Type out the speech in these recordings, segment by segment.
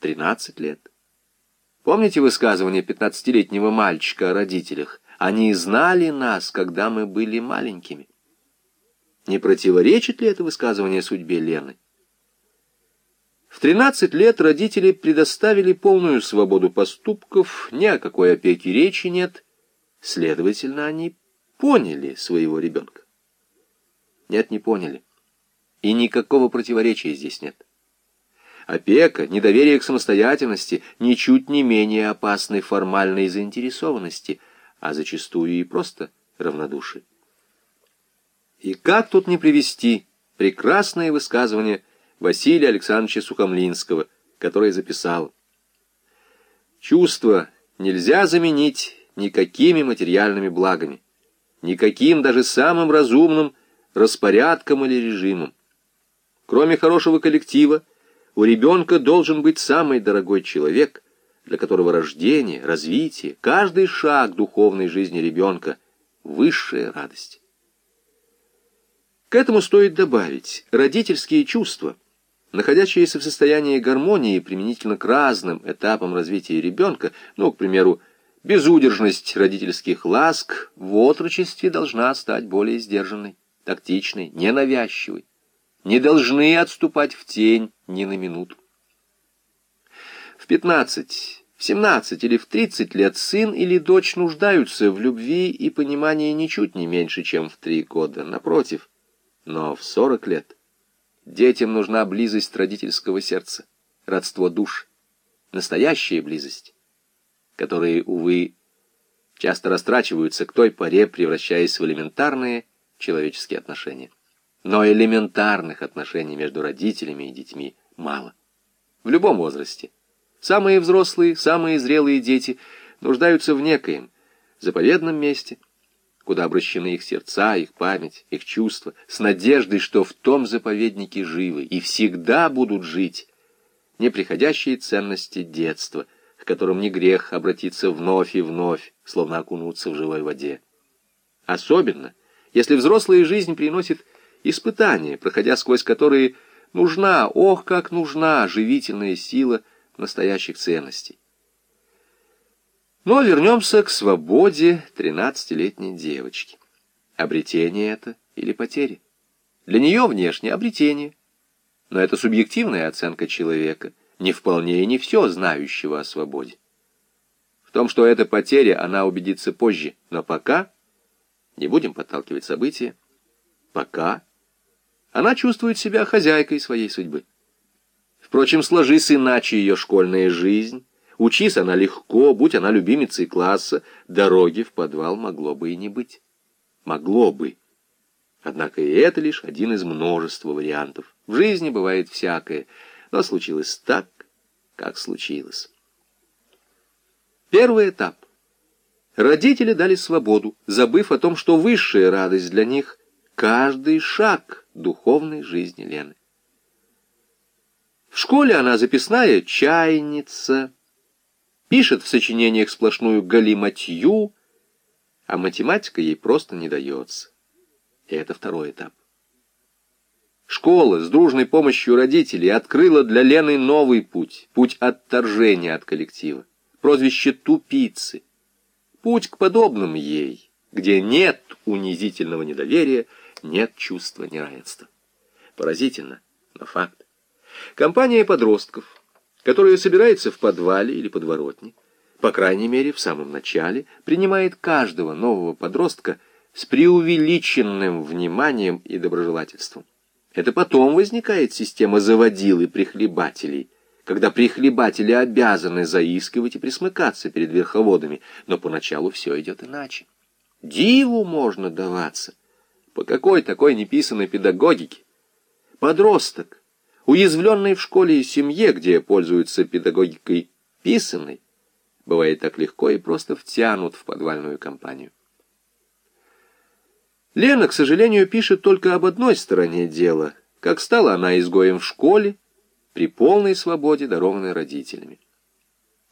13 лет. Помните высказывание пятнадцатилетнего мальчика о родителях? Они знали нас, когда мы были маленькими. Не противоречит ли это высказывание судьбе Лены? В 13 лет родители предоставили полную свободу поступков, ни о какой опеке речи нет, следовательно, они поняли своего ребенка. Нет, не поняли. И никакого противоречия здесь нет. Опека, недоверие к самостоятельности ничуть не менее опасны формальной заинтересованности, а зачастую и просто равнодушие. И как тут не привести прекрасное высказывание Василия Александровича Сухомлинского, который записал «Чувство нельзя заменить никакими материальными благами, никаким даже самым разумным распорядком или режимом. Кроме хорошего коллектива, у ребенка должен быть самый дорогой человек, для которого рождение, развитие, каждый шаг духовной жизни ребенка — высшая радость. К этому стоит добавить родительские чувства, находящиеся в состоянии гармонии применительно к разным этапам развития ребенка, ну, к примеру, безудержность родительских ласк в отрочестве должна стать более сдержанной, тактичной, ненавязчивой не должны отступать в тень ни на минуту. В 15, в 17 или в 30 лет сын или дочь нуждаются в любви и понимании ничуть не меньше, чем в три года, напротив. Но в 40 лет детям нужна близость родительского сердца, родство душ, настоящая близость, которые, увы, часто растрачиваются к той поре, превращаясь в элементарные человеческие отношения. Но элементарных отношений между родителями и детьми мало. В любом возрасте. Самые взрослые, самые зрелые дети нуждаются в некоем заповедном месте, куда обращены их сердца, их память, их чувства, с надеждой, что в том заповеднике живы и всегда будут жить неприходящие ценности детства, к которым не грех обратиться вновь и вновь, словно окунуться в живой воде. Особенно, если взрослая жизнь приносит испытания, проходя сквозь которые нужна, ох, как нужна живительная сила настоящих ценностей. Но вернемся к свободе тринадцатилетней девочки. Обретение это или потеря? Для нее внешне обретение. Но это субъективная оценка человека, не вполне и не все знающего о свободе. В том, что это потеря, она убедится позже, но пока, не будем подталкивать события, пока она чувствует себя хозяйкой своей судьбы. Впрочем, сложись иначе ее школьная жизнь, учись она легко, будь она любимицей класса, дороги в подвал могло бы и не быть. Могло бы. Однако и это лишь один из множества вариантов. В жизни бывает всякое, но случилось так, как случилось. Первый этап. Родители дали свободу, забыв о том, что высшая радость для них — каждый шаг — духовной жизни Лены. В школе она записная чайница, пишет в сочинениях сплошную галиматью, а математика ей просто не дается. И это второй этап. Школа с дружной помощью родителей открыла для Лены новый путь, путь отторжения от коллектива, прозвище «тупицы», путь к подобным ей, где нет унизительного недоверия, нет чувства неравенства. Поразительно, но факт. Компания подростков, которая собирается в подвале или подворотне, по крайней мере, в самом начале, принимает каждого нового подростка с преувеличенным вниманием и доброжелательством. Это потом возникает система заводил и прихлебателей, когда прихлебатели обязаны заискивать и присмыкаться перед верховодами, но поначалу все идет иначе. Диву можно даваться. По какой такой неписанной педагогике? Подросток, уязвленный в школе и семье, где пользуются педагогикой писанной, бывает так легко и просто втянут в подвальную компанию. Лена, к сожалению, пишет только об одной стороне дела, как стала она изгоем в школе, при полной свободе, дарованной родителями.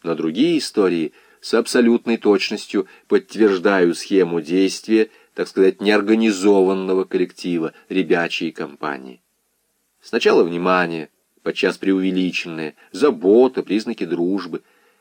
Но другие истории с абсолютной точностью подтверждают схему действия так сказать, неорганизованного коллектива, ребячей компании. Сначала внимание, подчас преувеличенная, забота, признаки дружбы —